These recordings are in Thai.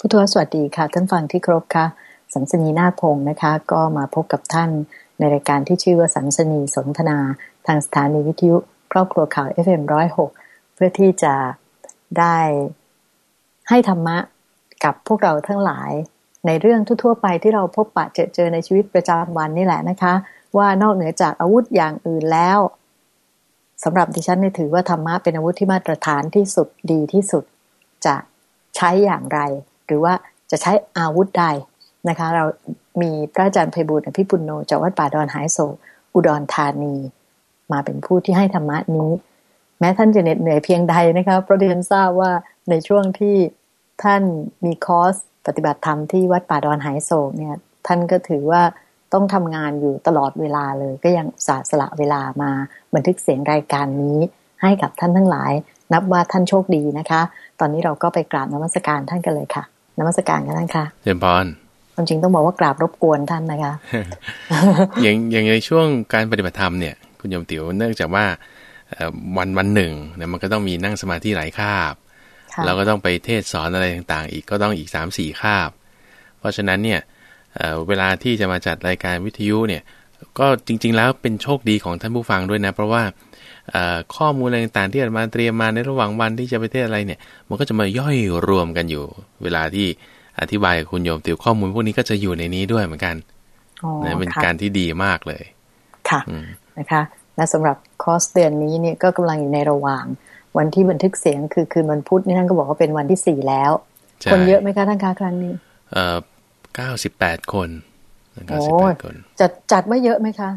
ผู้ทวสวัสดีค่ะ ท่านฟังที่ครบค่ะ สันสนีนาคพงศ์นะคะ ก็มาพบกับท่านในรายการที่ชื่อว่าสันสนีสนทนา ทางสถานีวิทยุครอบครัวข่าว FM106 เพื่อที่จะได้ให้ธรรมะกับพวกเราทั้งหลายในเรื่องทั่วๆไปที่เราพบปะเจอเจอในชีวิตประจำวันนี่แหละนะคะ ว่านอกเหนือจากอาวุธอย่างอื่นแล้วสำหรับดิฉันเนี่ยถือว่าธรรมะเป็นอาวุธที่มาตรฐานที่สุดดีที่สุดจะใช้อย่างไร หรือว่าจะใช้อาวุธใดนะคะ เรามีพระอาจารย์ไพบุญอภิปุณโญจากวัดป่าดอนหายโศอุดรธานี มาเป็นผู้ที่ให้ธรรมะนี้ แม้ท่านจะเหน็ดเหนื่อยเพียงใดนะคะเพราะดิฉันทราบว่าในช่วงที่ท่านมีคอร์สปฏิบัติธรรมที่วัดป่าดอนหายโศกเนี่ย ท่านก็ถือว่าต้องทำงานอยู่ตลอดเวลาเลย ก็ยังสาสละเวลามาบันทึกเสียงรายการนี้ให้กับท่านทั้งหลาย นับว่าท่านโชคดีนะคะ ตอนนี้เราก็ไปกราบนมัสการท่านกันเลยค่ะ นมัสการกันท่านค่ะเจมพรความจริงต้องบอกว่ากราบรบกวนท่านนะคะ อย่างอย่างในช่วงการปฏิบัติธรรมเนี่ย คุณโยมติ๋วเนื่องจากว่าวันวันหนึ่งเนี่ยมันก็ต้องมีนั่งสมาธิหลายคาบแล้วก็ต้องไปเทศสอนอะไรต่างๆ อีกก็ต้องอีกสามสี่คาบ เพราะฉะนั้นเนี่ยเวลาที่จะมาจัดรายการวิทยุเนี่ย ก็จริง ๆ แล้วเป็นโชคดีของท่านผู้ฟังด้วยนะ เพราะว่าข้อมูลอะไรต่างๆที่อามาเตรียมมาในระหว่างวันที่จะไปเทศอะไรเนี่ย มันก็จะมาย่อยรวมกันอยู่ เวลาที่อธิบายคุณโยมติวข้อมูลพวกนี้ก็จะอยู่ในนี้ด้วยเหมือนกันนะเป็นการที่ดีมากเลย ค่ะนะคะและสำหรับคอร์สเดือนนี้เนี่ยก็กำลังอยู่ในระหว่าง วันที่บันทึกเสียงคือคืนวันพุธนี่ท่านก็บอกว่าเป็นวันที่สี่แล้ว คนเยอะไหมคะท่านคะครั้งนี้ เอ่อเก้าสิบแปดคน เก้าสิบแปดคนจัดจัดไม่เยอะไหมคะ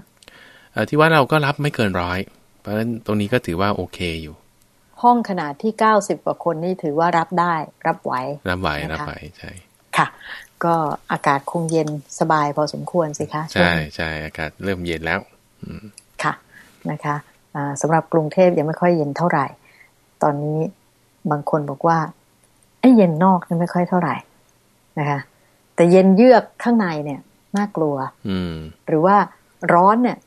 เอ่อที่ว่าเราก็รับไม่เกินร้อยเพราะฉะนั้นตรงนี้ก็ถือว่าโอเคอยู่ ห้องขนาดที่เก้าสิบกว่าคนนี่ถือว่ารับได้ รับไหวรับไหวรับไหวใช่ค่ะ ก็อากาศคงเย็นสบายพอสมควรสิคะใช่ใช่อากาศเริ่มเย็นแล้วค่ะนะคะสำหรับกรุงเทพยังไม่ค่อยเย็นเท่าไหร่ ตอนนี้บางคนบอกว่าไอ้เย็นนอกนี่ไม่ค่อยเท่าไหร่นะคะ แต่เย็นเยือกข้างในเนี่ย น่ากลัว อืม หรือว่าร้อนเนี่ย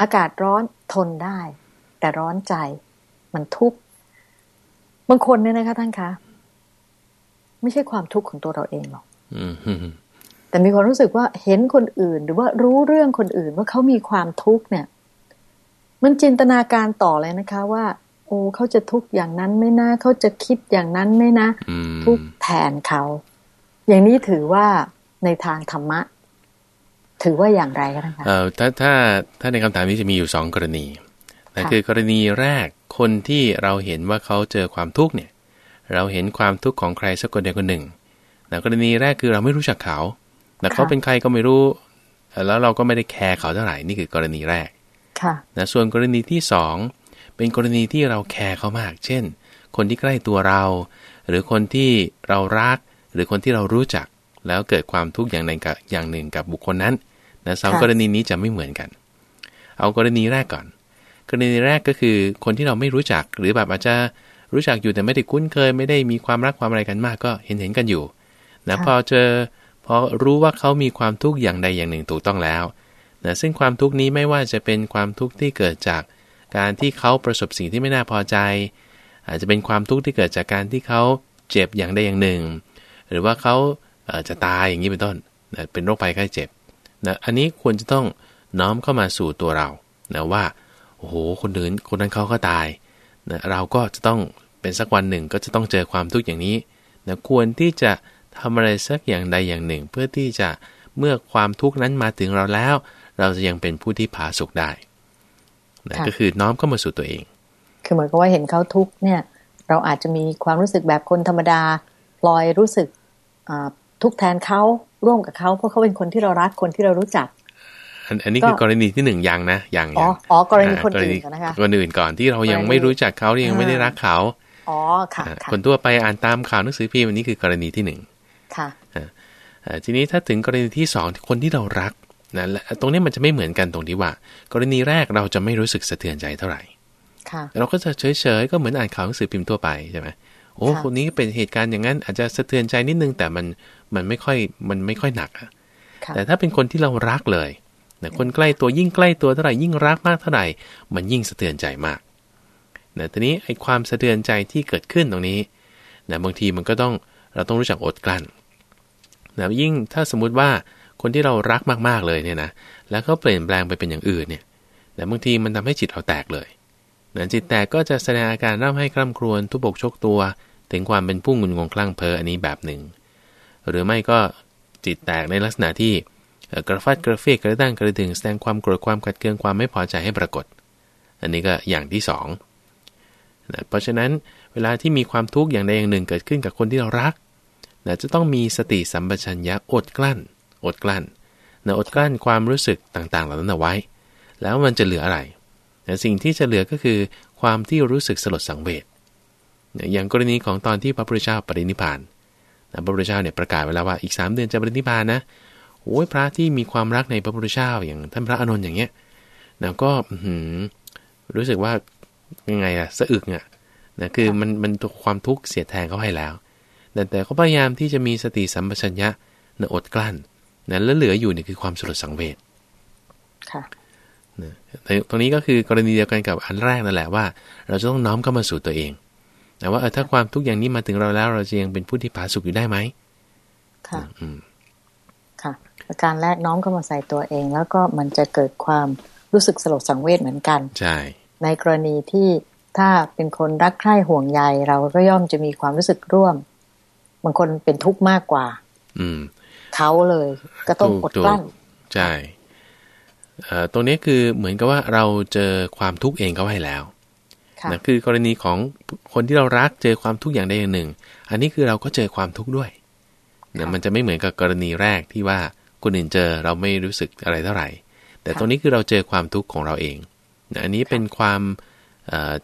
อากาศร้อนทนได้ แต่ร้อนใจมันทุกข์บางคนเนี่ยนะคะท่านคะ ไม่ใช่ความทุกข์ของตัวเราเองหรอกแต่มีความรู้สึกว่าเห็นคนอื่น หรือว่ารู้เรื่องคนอื่นว่าเขามีความทุกข์เนี่ย มันจินตนาการต่อเลยนะคะ ว่า โอ้เขาจะทุกข์อย่างนั้นไม่น่าเขาจะคิดอย่างนั้นไม่นะทุกแทนเขา อย่างนี้ถือว่าในทางธรรมะ ถือว่าอย่างไรกันคะเออถ้าถ้าถ้าในคำถามนี้จะมีอยู่สองกรณีนั่นคือกรณีแรกคนที่เราเห็นว่าเขาเจอความทุกข์เนี่ย เราเห็นความทุกข์ของใครสักคนใดคนหนึ่งนะกรณีแรกคือเราไม่รู้จักเขาแต่เขาเป็นใครก็ไม่รู้ แล้วเราก็ไม่ได้แคร์เขาเท่าไหร่นี่คือกรณีแรกนะส่วนกรณีที่สองเป็นกรณีที่เราแคร์เขามาก เช่น คนที่ใกล้ตัวเรา หรือคนที่เรารัก หรือคนที่เรารู้จัก แล้วเกิดความทุกข์อย่างหนึ่งกับอย่างหนึ่งกับบุคคลนั้น นะสองกรณีนี้จะไม่เหมือนกัน เอากรณีแรกก่อน กรณีแรกก็คือคนที่เราไม่รู้จักหรือแบบอาจจะรู้จักอยู่แต่ไม่ได้คุ้นเคย ไม่ได้มีความรักความอะไรกันมากก็เห็นเห็นกันอยู่นะพอเจอพอรู้ว่าเขามีความทุกข์อย่างใดอย่างหนึ่งถูกต้องแล้วนะซึ่งความทุกข์นี้ไม่ว่าจะเป็นความทุกข์ที่เกิดจากการที่เขาประสบสิ่งที่ไม่น่าพอใจ อาจจะเป็นความทุกข์ที่เกิดจากการที่เขาเจ็บอย่างใดอย่างหนึ่ง หรือว่าเขาจะตายอย่างนี้เป็นต้นนะเป็นโรคภัยไข้เจ็บ นะอันนี้ควรจะต้องน้อมเข้ามาสู่ตัวเรานะว่าโอ้โหคนอื่นคนนั้นเขาก็ตายนะเราก็จะต้องเป็นสักวันหนึ่งก็จะต้องเจอความทุกข์อย่างนี้นะควรที่จะทำอะไรสักอย่างใดอย่างหนึ่ง เพื่อที่จะเมื่อความทุกข์นั้นมาถึงเราแล้ว เราจะยังเป็นผู้ที่ผาสุกได้นะก็คือน้อมเข้ามาสู่ตัวเอง คือเหมือนกับว่าเห็นเขาทุกข์เนี่ยเราอาจจะมีความรู้สึกแบบคนธรรมดาพลอยรู้สึกทุกแทนเขา ร่วมกับเขาเพราะเขาเป็นคนที่เรารักคนที่เรารู้จัก อันนี้คือกรณีที่หนึ่งยังนะยังอ๋ออ๋อกรณีคนอื่นนะคะคนอื่นก่อนที่เรายังไม่รู้จักเขายังไม่ได้รักเขาอ๋อค่ะ คนทั่วไปอ่านตามข่าวหนังสือพิมพ์อันนี้คือกรณีที่หนึ่งค่ะทีนี้ถ้าถึงกรณีที่สองคนที่เรารักนะตรงนี้มันจะไม่เหมือนกันตรงที่ว่า กรณีแรกเราจะไม่รู้สึกสะเทือนใจเท่าไหร่เราก็จะเฉยๆก็เหมือนอ่านข่าวหนังสือพิมพ์ทั่วไปใช่ไหมโอ้คนนี้เป็นเหตุการณ์อย่างนั้นอาจจะสะเทือนใจนิดนึงแต่มัน มันไม่ค่อยมันไม่ค่อยหนักอะแต่ถ้าเป็นคนที่เรารักเลยนะคนใกล้ตัวยิ่งใกล้ตัวเท่าไหร่ยิ่งรักมากเท่าไหร่ มันยิ่งสะเทือนใจมากนะทีนี้ไอ้ความสะเทือนใจที่เกิดขึ้นตรงนี้นะบางทีมันก็ต้องเราต้องรู้จักอดกลั้นนะยิ่งถ้าสมมุติว่าคนที่เรารักมากๆเลยเนี่ยนะแล้วก็เปลี่ยนแปลงไปเป็นอย่างอื่นเนี่ยแต่บางทีมันทำให้จิตเราแตกเลยนะจิตแตกก็จะแสดงอาการร่ำให้คร่ำครวญทุบกชกตัว ถึงความเป็นผู้งุนงงคลั่งเพ้ออันนี้แบบหนึ่ง หรือไม่ก็จิตแตกในลักษณะที่กระฟัดกระเฟียกกระด้างกระดึงแสดงความโกรธความขัดเคืองความไม่พอใจให้ปรากฏ อันนี้ก็อย่างที่สองนะเพราะฉะนั้นเวลาที่มีความทุกข์อย่างใดอย่างหนึ่งเกิดขึ้นกับคนที่เรารักนะจะต้องมีสติสัมปชัญญะอดกลั้น อดกลั้นนะอดกลั้นความรู้สึกต่างๆ เหล่านั้นเอาไว้ แล้วมันจะเหลืออะไรนะสิ่งที่จะเหลือก็คือความที่รู้สึกสลดสังเวชนะอย่างกรณีของตอนที่พระพุทธเจ้าปรินิพาน พระพุทธเจ้าเนี่ยประกาศไว้แล้วว่าอีก 3 เดือนจะปรินิพานนะโอ้ยพระที่มีความรักในพระพุทธเจ้าอย่างท่านพระอานนท์อย่างเงี้ยนะก็รู้สึกว่ายังไงอะสะอึกอะนะคือมันมันความทุกข์เสียแทงเขาให้แล้ว แต่แต่เขาพยายามที่จะมีสติสัมปชัญญะนะอดกลั้นนะแล้วเหลืออยู่เนี่ยคือความสลดสังเวชค่ะนะตรงนี้ก็คือกรณีเดียวกันกับอันแรกนั่นแหละว่า เราจะต้องน้อมเข้ามาสู่ตัวเอง แต่ว่าถ้าความทุกข์อย่างนี้มาถึงเราแล้ว เราจะยังเป็นผู้ที่ผาสุกอยู่ได้ไหมค่ะอืมค่ะประการแรกน้อมเข้ามาใส่ตัวเอง แล้วก็มันจะเกิดความรู้สึกสลดสังเวชเหมือนกันใช่ในกรณีที่ถ้าเป็นคนรักใคร่ห่วงใยเราก็ย่อมจะมีความรู้สึกร่วมบางคนเป็นทุกข์มากกว่า อืมเขาเลยก็ต้องอดกลั้นใช่ตรงนี้คือเหมือนกับว่าเราเจอความทุกข์เองเขาให้แล้ว นะคือกรณีของคนที่เรารักเจอความทุกข์อย่างใดอย่างหนึ่ง อันนี้คือเราก็เจอความทุกข์ด้วยนะมันจะไม่เหมือนกับกรณีแรกที่ว่าคนอื่นเจอเราไม่รู้สึกอะไรเท่าไหร่ แต่ตรงนี้คือเราเจอความทุกข์ของเราเองนะอันนี้เป็นความ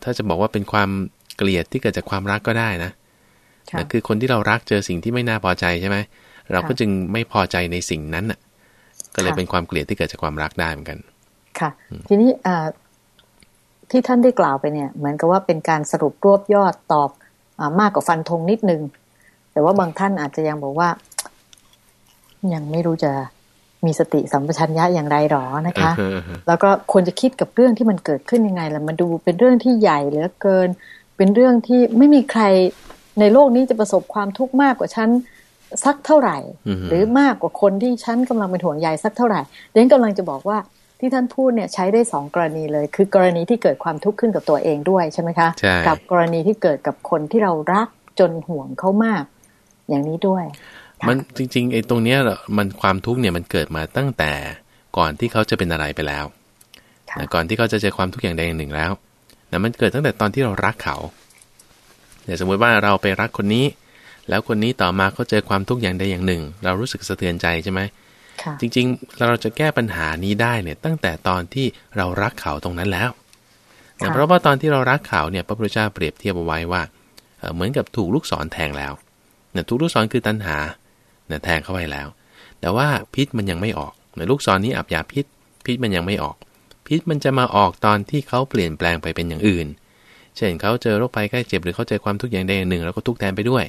ถ้าจะบอกว่าเป็นความเกลียดที่เกิดจากความรักก็ได้นะนะคือคนที่เรารักเจอสิ่งที่ไม่น่าพอใจใช่ไหมเราก็จึงไม่พอใจในสิ่งนั้นน่ะ ก็เลยเป็นความเกลียดที่เกิดจากความรักได้เหมือนกัน ค่ะ ทีนี้ ที่ท่านได้กล่าวไปเนี่ย เหมือนกับว่าเป็นการสรุปรวบยอดตอบอมากกว่าฟันธงนิดนึง แต่ว่าบางท่านอาจจะยังบอกว่า ยังไม่รู้จะมีสติสัมปชัญญะอย่างไรหรอนะคะ แล้วก็ควรจะคิดกับเรื่องที่มันเกิดขึ้นยังไงล่ะมันดูเป็นเรื่องที่ใหญ่เหลือเกิน เป็นเรื่องที่ไม่มีใครในโลกนี้จะประสบความทุกข์มากกว่าฉันสักเท่าไหร่ หรือมากกว่าคนที่ฉันกำลังเป็นห่วงใยสักเท่าไหร่เดนกำลังจะบอกว่า ที่ท่านพูดเนี่ยใช้ได้สองกรณีเลย คือกรณีที่เกิดความทุกข์ขึ้นกับตัวเองด้วยใช่ไหมคะกับกรณีที่เกิดกับคนที่เรารักจนห่วงเขามาก อย่างนี้ด้วย มันจริงๆไอ้ตรงเนี้ยมันความทุกข์เนี่ยมันเกิดมาตั้งแต่ก่อนที่เขาจะเป็นอะไรไปแล้วก่อนที่เขาจะเจอความทุกข์อย่างใดอย่างหนึ่งแล้วนะมันเกิดตั้งแต่ตอนที่เรารักเขาเดี๋ยวสมมติว่าเราไปรักคนนี้ แล้วคนนี้ต่อมาเขาเจอความทุกข์อย่างใดอย่างหนึ่ง เรารู้สึกสะเทือนใจใช่ไหม จริงๆ เราจะแก้ปัญหานี้ได้เนี่ยตั้งแต่ตอนที่เรารักเขาตรงนั้นแล้ว เพราะว่าตอนที่เรารักเขาเนี่ยพระพุทธเจ้าเปรียบเทียบเอาไว้ว่า เหมือนกับถูกลูกศรแทงแล้วนะถูกลูกศรคือตัณหานะแทงเข้าไปแล้ว แต่ว่าพิษมันยังไม่ออกนะลูกศรนี้อับยาพิษ พิษมันยังไม่ออก พิษมันจะมาออกตอนที่เขาเปลี่ยนแปลงไปเป็นอย่างอื่น เช่นเขาเจอโรคภัยไข้เจ็บหรือเขาเจอความทุกข์อย่างใดอย่างหนึ่ง แล้วก็ทุกข์แทนไปด้วย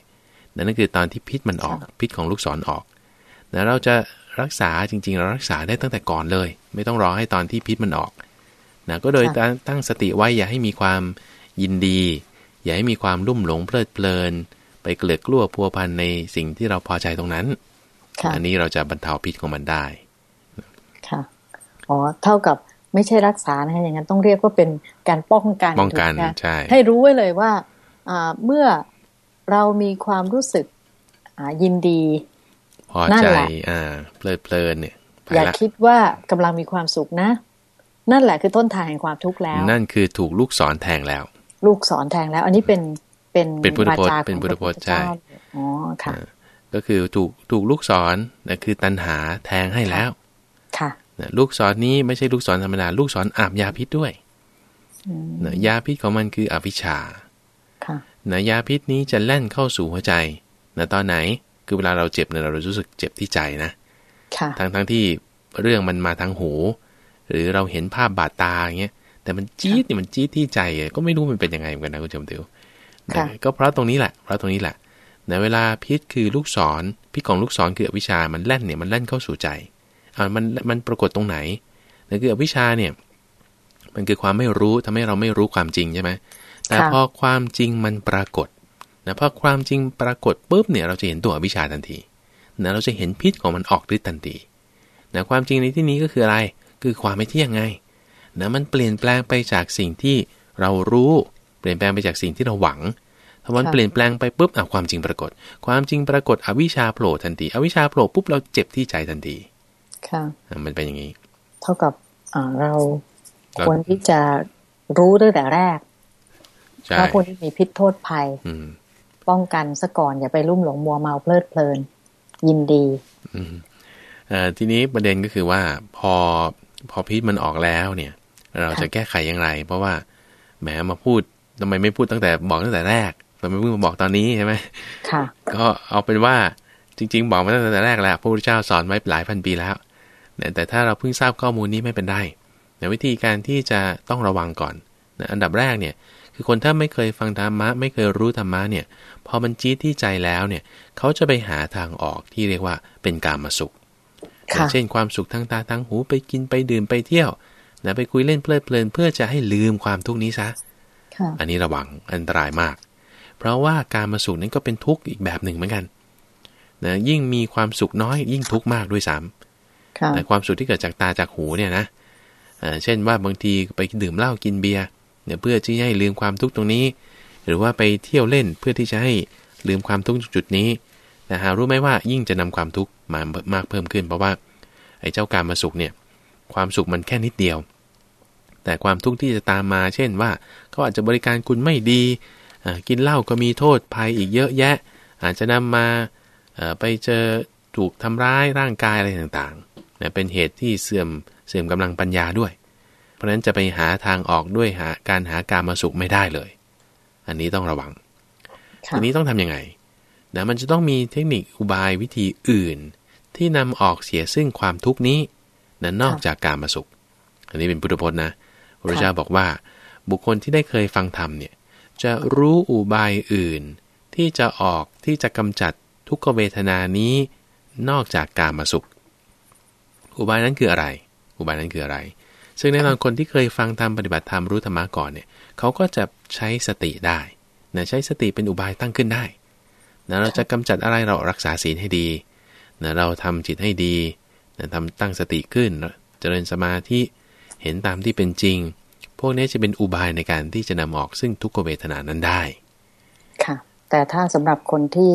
นั่นคือตอนที่พิษมันออกพิษของลูกศรออกนะเราจะ รักษาจริงๆ เรารักษาได้ตั้งแต่ก่อนเลย ไม่ต้องรอให้ตอนที่พิษมันออกนะก็โดยตั้งสติไว้อย่าให้มีความยินดี อย่าให้มีความรุ่มหลงเพลิดเพลิน ไปเกลือกลัวพัวพันในสิ่งที่เราพอใจตรงนั้น อันนี้เราจะบรรเทาพิษของมันได้ ค่ะ อ๋อ เท่ากับไม่ใช่รักษานะอย่างนั้นต้องเรียกว่าเป็นการป้องกันป้องกันใช่ให้รู้ไว้เลยว่าเมื่อเรามีความรู้สึกยินดีพ อใจอ่าเพลิดเพลินเนี่ยอย่าคิดว่ากำลังมีความสุขนะ นั่นแหละคือต้นทางแห่งความทุกข์แล้ว นั่นคือถูกลูกศรแทงแล้ว ลูกศรแทงแล้ว อันนี้เป็นเป็นเป็นพุทธพจน์เป็นพุทธพจน์ใช่อ๋อค่ะ ก็คือถูกถูกลูกศรนะคือตัณหาแทงให้แล้ว ค่ะลูกศรนี้ไม่ใช่ลูกศรธรรมดาลูกศรอาบยาพิษด้วยนะยาพิษของมันคืออภิชาค่ะนะยาพิษนี้จะแล่นเข้าสู่หัวใจนะตอนไหน คือเวลาเราเจ็บเนี่ยเรารู้สึกเจ็บที่ใจนะทั้งทั้งที่เรื่องมันมาทางหู หรือเราเห็นภาพบาดตาอย่างเงี้ยแต่มันจี๊ดเนี่ยมันจี๊ดที่ใจก็ไม่รู้มันเป็นยังไงเหมือนกันนะคุณชมติวก็เพราะตรงนี้แหละเพราะตรงนี้แหละในเวลาพิษคือลูกศรพิษของลูกศรคืออวิชามันแล่นเนี่ยมันแล่นเข้าสู่ใจอ่ามันมันปรากฏตรงไหนนั่นคืออวิชาเนี่ย มันคือความไม่รู้ทำให้เราไม่รู้ความจริงใช่ไหมแต่พอความจริงมันปรากฏ นะพอความจริงปรากฏปุ๊บเนี่ยเราจะเห็นตัวอวิชชาทันทีนะเราจะเห็นพิษของมันออกฤทธิ์ทันทีนะความจริงในที่นี้ก็คืออะไร คือความไม่เที่ยงไงนะมันเปลี่ยนแปลงไปจากสิ่งที่เรารู้ เปลี่ยนแปลงไปจากสิ่งที่เราหวังถ้ามันเปลี่ยนแปลงไปปุ๊บอะความจริงปรากฏ ความจริงปรากฏอวิชชาโผล่ทันทีอวิชชาโผล่ปุ๊บเราเจ็บที่ใจทันที ค่ะอะมันเป็นอย่างนี้ เท่ากับอ่าเราควรที่จะรู้ตั้งแต่แรกใช่ว่าพวกนี้มีพิษโทษภัยอืม ป้องกันซะก่อนอย่าไปลุ่มหลงมัวเมาเพลิดเพลิน ยินดีอืมเอ่อทีนี้ประเด็นก็คือว่าพอพอพิษมันออกแล้วเนี่ย เราจะแก้ไขอย่างไร เพราะว่าแหมมาพูดทำไมไม่พูดตั้งแต่บอกตั้งแต่แรกทำไมเพิ่งมาบอกตอนนี้ใช่ไหมค่ะ ก็เอาเป็นว่าจริง ๆ บอกมาตั้งแต่แรกแล้วพระพุทธเจ้าสอนไว้หลายพันปีแล้วแต่แต่ถ้าเราเพิ่งทราบข้อมูลนี้ไม่เป็นไรแต่วิธีการที่จะต้องระวังก่อนนะอันดับแรกเนี่ย คือคนถ้าไม่เคยฟังธรรมะ ไม่เคยรู้ธรรมะเนี่ย พอมันจี๊ดที่ใจแล้วเนี่ย เขาจะไปหาทางออกที่เรียกว่าเป็นการมาสุขค่ะเช่นความสุขทางตาทางหูไปกินไปดื่มไปเที่ยวนะไปคุยเล่นเพลิดเพลินเพื่อจะให้ลืมความทุกข์นี้ซะค่ะอันนี้ระวังอันตรายมาก เพราะว่าการมาสุขนั้นก็เป็นทุกข์อีกแบบหนึ่งเหมือนกันนะยิ่งมีความสุขน้อยยิ่งทุกข์มากด้วยซ้ค่ะำแต่ความสุขที่เกิดจากตาจากหูเนี่ยนะเอ่อเช่นว่าบางทีไปดื่มเหล้ากินเบียร์ เนี่ยเพื่อที่ให้ลืมความทุกข์ตรงนี้ หรือว่าไปเที่ยวเล่นเพื่อที่จะให้ลืมความทุกข์จุดนี้นะฮะรู้ไหมว่ายิ่งจะนำความทุกข์มามากเพิ่มขึ้น เพราะว่าไอ้เจ้าการมาสุขเนี่ยความสุขมันแค่นิดเดียว แต่ความทุกข์ที่จะตามมา เช่นว่าเขาอาจจะบริการคุณไม่ดี กินเหล้าก็มีโทษภัยอีกเยอะแยะ อาจจะนำมาไปเจอถูกทำร้ายร่างกายอะไรต่างๆนะเป็นเหตุที่เสื่อมเสื่อมกำลังปัญญาด้วย เพราะฉะนั้นจะไปหาทางออกด้วยหาการหาการมาสุขไม่ได้เลย อันนี้ต้องระวังค่ะทีนี้ต้องทำยังไงนะมันจะต้องมีเทคนิคอุบายวิธีอื่น ที่นำออกเสียซึ่งความทุกข์นี้นะนอกจากการมาสุข อันนี้เป็นพุทธพจน์นะพระพุทธเจ้าบอกว่า บุคคลที่ได้เคยฟังธรรมเนี่ยจะรู้อุบายอื่น ที่จะออกที่จะกำจัดทุกขเวทนานี้นอกจากการมาสุข อุบายนั้นคืออะไร อุบายนั้นคืออะไร ซึ่งแน่นอนคนที่เคยฟังธรรมปฏิบัติธรรมรู้ธรรมะก่อนเนี่ยเขาก็จะใช้สติได้นะใช้สติเป็นอุบายตั้งขึ้นได้นะเราจะกำจัดอะไรเรารักษาศีลให้ดีนะเราทำจิตให้ดีนะทำตั้งสติขึ้นเจริญสมาธิเห็นตามที่เป็นจริง พวกนี้จะเป็นอุบายในการที่จะนำออกซึ่งทุกขเวทนานั้นได้ ค่ะ แต่ถ้าสำหรับคนที่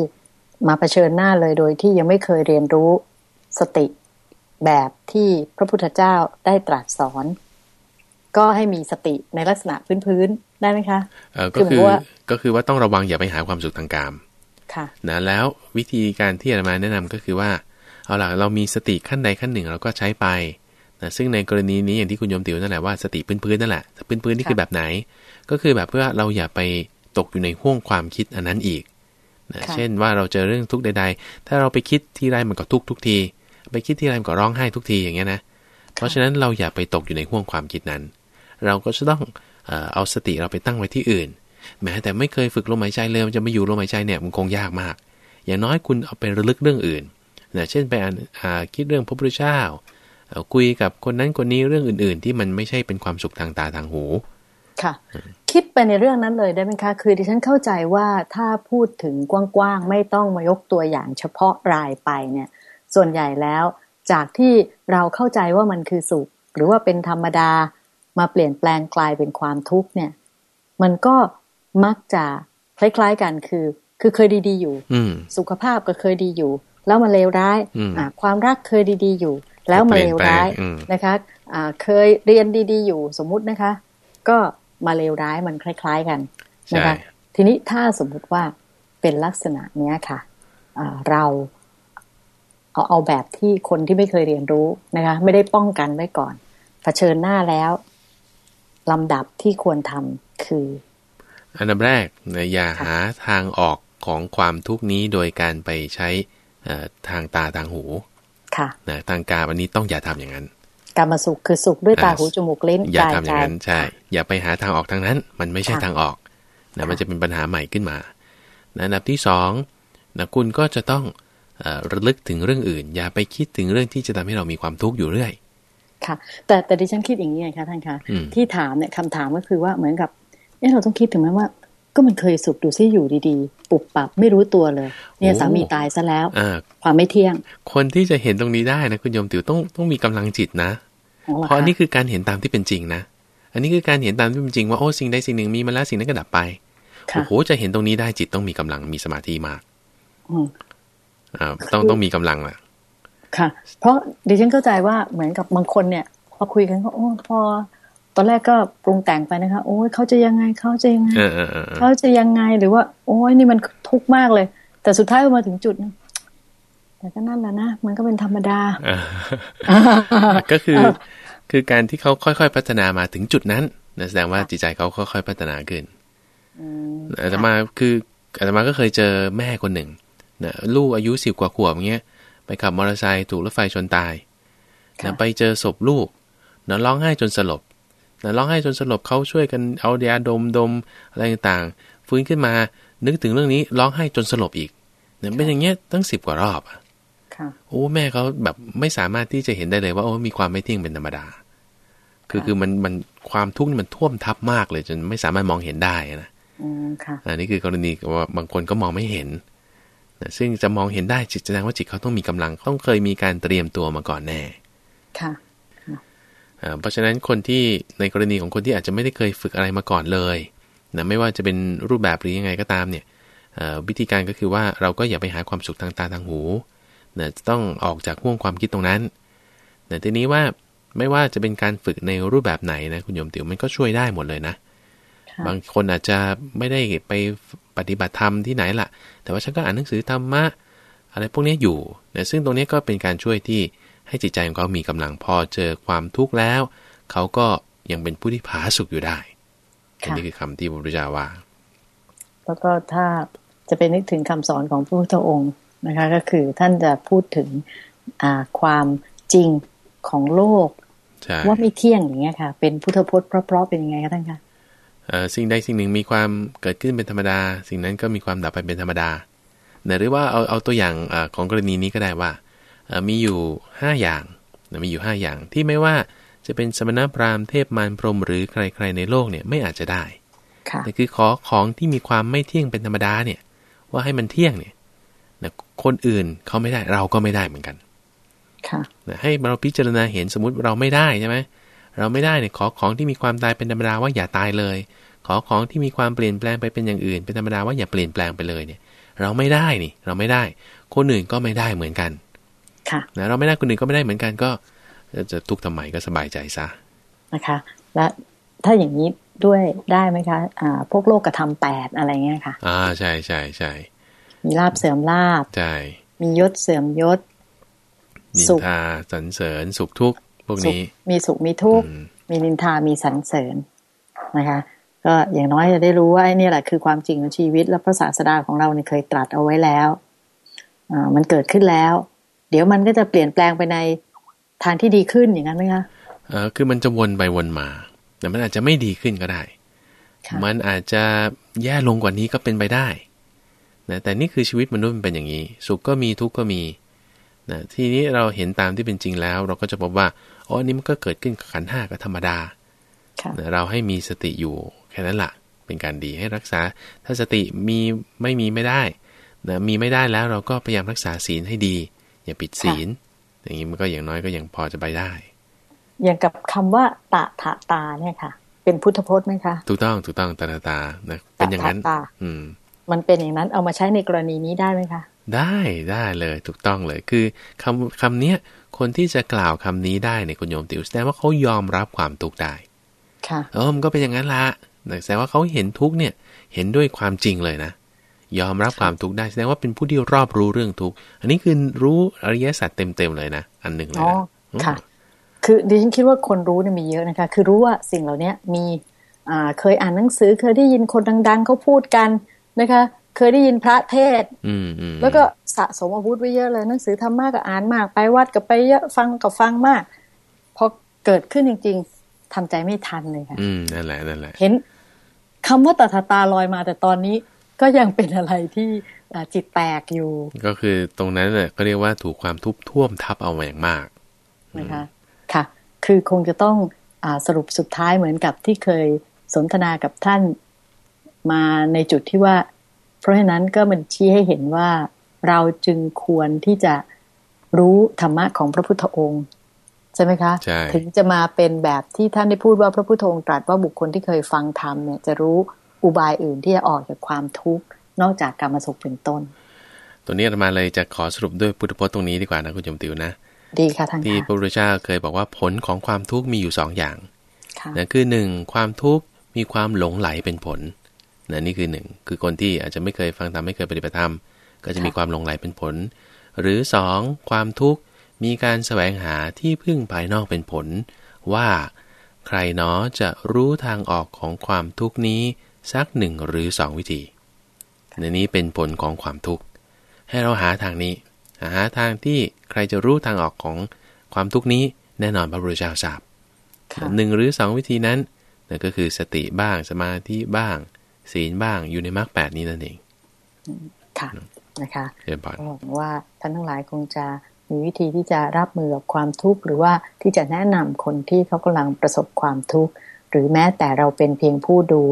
มาเผชิญหน้าเลยโดยที่ยังไม่เคยเรียนรู้สติ แบบที่พระพุทธเจ้าได้ตรัสสอน ก็ให้มีสติในลักษณะพื้นๆได้ไหมคะเอ่อก็คือคือว่าก็คือว่าต้องระวังอย่าไปหาความสุขทางกามค่ะนะแล้ววิธีการที่อาตมาแนะนำก็คือว่าเอาล่ะเรามีสติขั้นใดขั้นหนึ่งเราก็ใช้ไปนะซึ่งในกรณีนี้อย่างที่คุณโยมติวนั่นแหละว่าสติพื้นๆนั่นแหละพื้นๆนี่คือแบบไหน ก็คือแบบเพื่อเราอย่าไปตกอยู่ในห่วงความคิดอันนั้นอีกนะค่ะเช่นว่าเราเจอเรื่องทุกข์ใด ๆ ถ้าเราไปคิดทีไรมันก็ทุกข์ทุกที ไปคิดทีไรมันก็ร้องไห้ทุกทีอย่างเงี้ยนะ เพราะฉะนั้นเราอย่าไปตกอยู่ในห่วงความคิดนั้น เราก็จะต้องเอ่อเอาสติเราไปตั้งไว้ที่อื่น แม้แต่ไม่เคยฝึกลมหายใจเลยมันจะมาอยู่ลมหายใจเนี่ยมันคงยากมาก อย่างน้อยคุณเอาไประลึกเรื่องอื่นนะเช่นไปอ่านอ่าคิดเรื่องพระพุทธเจ้าเอ่อคุยกับคนนั้นคนนี้เรื่องอื่น ๆ ที่มันไม่ใช่เป็นความสุขทางตาทางหู ค่ะ คิดไปในเรื่องนั้นเลยได้ไหมคะ คือดิฉันเข้าใจว่าถ้าพูดถึงกว้างๆไม่ต้องมายกตัวอย่างเฉพาะรายไปเนี่ย ส่วนใหญ่แล้ว จากที่เราเข้าใจว่ามันคือสุข หรือว่าเป็นธรรมดามาเปลี่ยนแปลงกลายเป็นความทุกข์เนี่ย มันก็มักจะคล้ายๆกันคือ คือเคยดีๆอยู่อืมสุขภาพก็เคยดีอยู่ แล้วมาเลวร้ายอืมอ่าความรักเคยดีๆอยู่ แล้วมาเลวร้ายเปลี่ยนแปลงอืมนะคะอ่าเคยเรียนดีๆ อยู่สมมุตินะคะ ก็มาเลวร้ายมันคล้าย ๆกันนะใช่คะทีนี้ถ้าสมมุติว่าเป็นลักษณะเนี้ยค่ะอ่าเรา เอาเอาแบบที่คนที่ไม่เคยเรียนรู้นะคะ ไม่ได้ป้องกันไว้ก่อนเผชิญหน้าแล้วลำดับที่ควรทำคือ อันดับแรกนะอย่าหาทางออกของความทุกข์นี้โดยการไปใช้เอ่อทางตาทางหูค่ะนะทางกายอันนี้ต้องอย่าทำอย่างนั้นการมาสุขคือสุขด้วยตาอ่าหูจมูกลิ้นอย่ากายทำอย่าใจงนั้นใช่ อย่าไปหาทางออกทางนั้น มันไม่ใช่ค่ะทางออกนะค่ะมันจะเป็นปัญหาใหม่ขึ้นมานะอันดับที่สองนะคุณก็จะต้องเอ่อ ระลึกถึงเรื่องอื่น อย่าไปคิดถึงเรื่องที่จะทำให้เรามีความทุกข์อยู่เรื่อย ค่ะ แต่แต่ดิฉันคิดอย่างนี้ไงคะท่านคะอืมที่ถามเนี่ยคำถามก็คือว่าเหมือนกับเอะเราต้องคิดถึงไหมว่า ก็มันเคยสุขดูซิอยู่ดีๆ ปุบปับไม่รู้ตัวเลย เนี่ยโอ้สามีตายซะแล้วอ่าความไม่เที่ยง คนที่จะเห็นตรงนี้ได้นะคุณโยมติ๋วต้องต้องมีกำลังจิตนะของเราเพราะอันนี้คือการเห็นตามที่เป็นจริงนะอันนี้คือการเห็นตามที่เป็นจริงว่าโอ้สิ่งใดสิ่งหนึ่งมีมาแล้วสิ่งนั้นก็ดับไปค่ะโอ้โหจะเห็นตรงนี้ได้จิตต้องมีกำลังมีสมาธิมากอืมอ่า ต้องต้องมีกำลังล่ะ ค่ะ เพราะดิฉันเข้าใจว่าเหมือนกับบางคนเนี่ย พอคุยกันก็โอ้พอตอนแรกก็ปรุงแต่งไปนะคะ โอ้ยเขาจะยังไงเขาจะยังไงเออเออเออเออเขาจะยังไงหรือว่า โอ้ยนี่มันทุกข์มากเลย แต่สุดท้ายพอมาถึงจุดนึงแต่ก็นั่นแหละนะมันก็เป็นธรรมดาเออก็คือ คือการที่เขาค่อยๆพัฒนามาถึงจุดนั้นนะแสดงว่าจิตใจเขาค่อยๆพัฒนาขึ้นอืมอาตมาคืออาตมาก็เคยเจอแม่คนหนึ่ง นะลูกอายุสิบกว่าขวบเงี้ยไปขับมอเตอร์ไซค์ถูกรถไฟชนตายค่ะนะไปเจอศพลูกนะร้องไห้จนสลบนะร้องไห้จนสลบเขาช่วยกันเอายาดมดมอะไรต่างๆฟื้นขึ้นมานึกถึงเรื่องนี้ร้องไห้จนสลบอีกนะเป็นอย่างเงี้ยตั้งสิบกว่ารอบอะค่ะโอ้แม่เขาแบบไม่สามารถที่จะเห็นได้เลยว่าโอ้มีความไม่เที่ยงเป็นธรรมดา คือค่ะคือมันมันความทุกข์นี่มันท่วมทับมากเลย จนไม่สามารถมองเห็นได้นะอืมค่ะอันนี้คือกรณีว่าบางคนก็มองไม่เห็นนะ ซึ่งจะมองเห็นได้จิตแสดงว่าจิตเขาต้องมีกำลัง ต้องเคยมีการเตรียมตัวมาก่อนแน่ ค่ะอ่าเพราะฉะนั้นคนที่ในกรณีของคนที่อาจจะไม่ได้เคยฝึกอะไรมาก่อนเลยนะไม่ว่าจะเป็นรูปแบบหรือยังไงก็ตามเนี่ยเอ่อวิธีการก็คือว่าเราก็อย่าไปหาความสุขทางตาทางหูนะต้องออกจากห่วงความคิดตรงนั้นนะทีนี้ว่าไม่ว่าจะเป็นการฝึกในรูปแบบไหนนะคุณโยมติ๋วมันก็ช่วยได้หมดเลยนะค่ะบางคนอาจจะไม่ได้ไป ปฏิบัติธรรมที่ไหนล่ะ แต่ว่าฉันก็อ่านหนังสือธรรมะอะไรพวกนี้อยู่นะซึ่งตรงนี้ก็เป็นการช่วยที่ให้จิตใจของเขามีกำลังพอเจอความทุกข์แล้ว เขาก็ยังเป็นผู้ที่ผาสุกอยู่ได้อันค่ะนี้คือคำที่พระพุทธเจ้าว่า แล้วก็ถ้าจะไปนึกถึงคำสอนของพระพุทธองค์นะคะ ก็คือท่านจะพูดถึงอ่าความจริงของโลกใช่ว่าไม่เที่ยงอย่างเงี้ยค่ะ เป็นพุทธพจน์เพราะๆเป็นยังไงคะท่านคะเอ่อ สิ่งใดสิ่งหนึ่งมีความเกิดขึ้นเป็นธรรมดา สิ่งนั้นก็มีความดับไปเป็นธรรมดานะหรือว่าเอาเอาตัวอย่างเออของกรณีนี้ก็ได้ว่าเอ่อมีอยู่ 5 อย่างนะมีอยู่ 5 อย่างที่ไม่ว่าจะเป็นสมณพราหมณ์เทพมารพรหมหรือใคร ๆ ในโลกเนี่ยไม่อาจจะได้ค่ะแต่คือขอของที่มีความไม่เที่ยงเป็นธรรมดาเนี่ยว่าให้มันเที่ยงเนี่ยนะคนอื่นเขาไม่ได้เราก็ไม่ได้เหมือนกัน ค่ะนะให้เราพิจารณาเห็นสมมติเราไม่ได้ใช่ไหม เราไม่ได้เนี่ยขอของที่มีความตายเป็นธรรมดาว่าอย่าตายเลย ขอของที่มีความเปลี่ยนแปลงไปเป็นอย่างอื่น เป็นธรรมดาว่าอย่าเปลี่ยนแปลงไปเลยเนี่ย เราไม่ได้นี่ เราไม่ได้ คนอื่นก็ไม่ได้เหมือนกันค่ะนะเราไม่ได้คนอื่นก็ไม่ได้เหมือนกันก็จะทุกข์ทำไมก็สบายใจซะนะคะ และถ้าอย่างนี้ด้วยได้ไหมคะ อ่า พวกโลกกระทำแปดอะไรเงี้ยค่ะ อ่าใช่ใช่ใช่มีลาบเสื่อมลาบใช่มียศเสื่อมยศนิสุนขทาสรรเสริญสุขทุกข์พ วกสุขนี้มีสุขมีทุกข์อืมมีนินทามีสรรเสริญนะคะ ก็อย่างน้อยจะได้รู้ว่าไอ้นี่แหละคือความจริงของชีวิต และพระศาสดาของเราเนี่ยเคยตรัสเอาไว้แล้วอ่ามันเกิดขึ้นแล้ว เดี๋ยวมันก็จะเปลี่ยนแปลงไปในทางที่ดีขึ้นอย่างนั้นไหมคะเออคือมันจะวนไปวนมา แต่มันอาจจะไม่ดีขึ้นก็ได้ค่ะมันอาจจะแย่ลงกว่านี้ก็เป็นไปได้นะแต่นี่คือชีวิตมนุษย์มันเป็นอย่างนี้ สุขก็มีทุกข์ก็มีนะทีนี้เราเห็นตามที่เป็นจริงแล้ว เราก็จะพบว่า อ๋ออันนี้มันก็เกิดขึ้นกับขันธ์ห้าก็ธรรมดาค่ะนะเราให้มีสติอยู่แค่นั้นละเป็นการดีให้รักษา ถ้าสติมีไม่มีไม่ได้นะมีไม่ได้แล้วเราก็พยายามรักษาศีลให้ดี อย่าปิดศีล อย่างนี้มันก็อย่างน้อยก็ยังพอจะไปได้ อย่างกับคำว่าตะถะตาเนี่ยค่ะ เป็นพุทธพจน์ไหมคะถูกต้องถูกต้องตาตาตานะเป็นอย่างนั้นตาตาอืม มันเป็นอย่างนั้นเอามาใช้ในกรณีนี้ได้ไหมคะได้ได้เลยถูกต้องเลยคือคำคำเนี้ย คนที่จะกล่าวคำนี้ได้ในยคุณโยมติวแสดงว่าเขายอมรับความทุกข์ได้ ค่ะเออมันก็เป็นอย่างนั้นละแสดงว่าเขาเห็นทุกข์เนี่ยเห็นด้วยความจริงเลยนะ ยอมรับความทุกข์ได้แสดงว่าเป็นผู้ที่รอบรู้เรื่องทุกข์อันนี้คือรู้อริยสัจเต็มๆเลยนะอันหนึ่งเลยอ๋อนะค่ะ คือดิฉันคิดว่าคนรู้เนี่ยมีเยอะนะคะ คือรู้ว่าสิ่งเหล่านี้มีอ่าเคยอ่านหนังสือ เคยได้ยินคนดัง ๆเขาพูดกันนะคะ เคยได้ยินพระเทศน์อืมอืมแล้วก็ สะสมอาวุธไว้เยอะเลยหนังสือธรรมะก็อ่านมาก ไปวัดก็ไปเยอะฟังก็ฟังมากพอเกิดขึ้นจริง ๆทำใจไม่ทันเลยค่ะ อืมนั่นแหละนั่นแหละ เห็นคำว่าตถาตาลอยมาแต่ตอนนี้ก็ยังเป็นอะไรที่อ่าจิตแตกอยู่ ก็คือตรงนั้นเนี่ยก็เรียกว่าถูกความทุกข์ท่วมทับเอามาอย่างมากนะคะค่ะ คือคงจะต้องอาสรุปสุดท้ายเหมือนกับที่เคยสนทนากับท่านมาในจุดที่ว่า เพราะฉะนั้นก็มันชี้ให้เห็นว่า เราจึงควรที่จะรู้ธรรมะของพระพุทธองค์ใช่ไหมคะใช่ถึงจะมาเป็นแบบที่ท่านได้พูดว่าพระพุทธองค์ตรัสว่าบุคคลที่เคยฟังธรรมเนี่ยจะรู้อุบายอื่นที่จะออกจากความทุกข์นอกจากการมาสุขเป็นต้น ตัวนี้อามาเลยจะขอสรุปด้วยพุทธพจน์ตรงนี้ดีกว่านะคุณจมติวนะ ดีค่ะท่านที่พระพุทธเจ้าเคยบอกว่าผลของความทุกข์มีอยู่สองอย่างนั่นคือหนึ่งความทุกข์มีความหลงไหลเป็นผลนะนี่คือหนึ่งคือคนที่อาจจะไม่เคยฟังธรรมไม่เคยปฏิบัติธรรม ก็จะมีความหลงไหลเป็นผล หรือสองความทุกข์มีการแสวงหาที่พึ่งภายนอกเป็นผล ว่า ใครเนาะจะรู้ทางออกของความทุกข์นี้สักหนึ่งหรือสองวิธีในนี้เป็นผลของความทุกข์ให้เราหาทางนี้ หาทางที่ใครจะรู้ทางออกของความทุกข์นี้แน่นอนพระพุทธเจ้าทราบหนึ่งหรือสองวิธีนั้นนั่นก็คือสติบ้างสมาธิบ้าง ศีลบ้างอยู่ในมรรคแปดนี้นั่นเองค่ะ นะคะเรียนหวังว่าท่านทั้งหลายคงจะมีวิธีที่จะรับมือกับความทุกข์หรือว่าที่จะแนะนำคนที่เขากำลังประสบความทุกข์หรือแม้แต่เราเป็นเพียงผู้ดู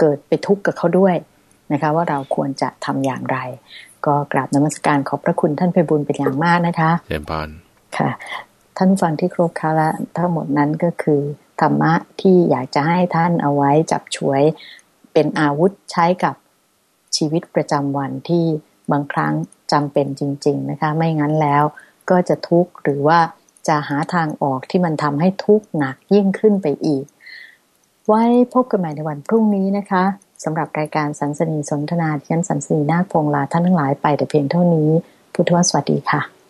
เกิดไปทุกข์กับเขาด้วยนะคะ ว่าเราควรจะทำอย่างไร ก็กราบนมัสการขอบพระคุณท่านเพบุญเป็นอย่างมากนะคะเรียนพรค่ะ ท่านฟังที่ครบค่ะและทั้งหมดนั้นก็คือธรรมะที่อยากจะให้ท่านเอาไว้จับช่วยเป็นอาวุธใช้กับชีวิตประจำวันที่ บางครั้งจำเป็นจริง ๆนะคะ ไม่งั้นแล้วก็จะทุกข์หรือว่าจะหาทางออกที่มันทำให้ทุกข์หนักยิ่งขึ้นไปอีก ไว้พบกันใหม่ในวันพรุ่งนี้นะคะสำหรับรายการสันสนีสนทนาที่ฉันสันสนีนาคพงลาท่านทั้งหลายไปแต่เพียงเท่านี้ พุทธวสวัสดีค่ะ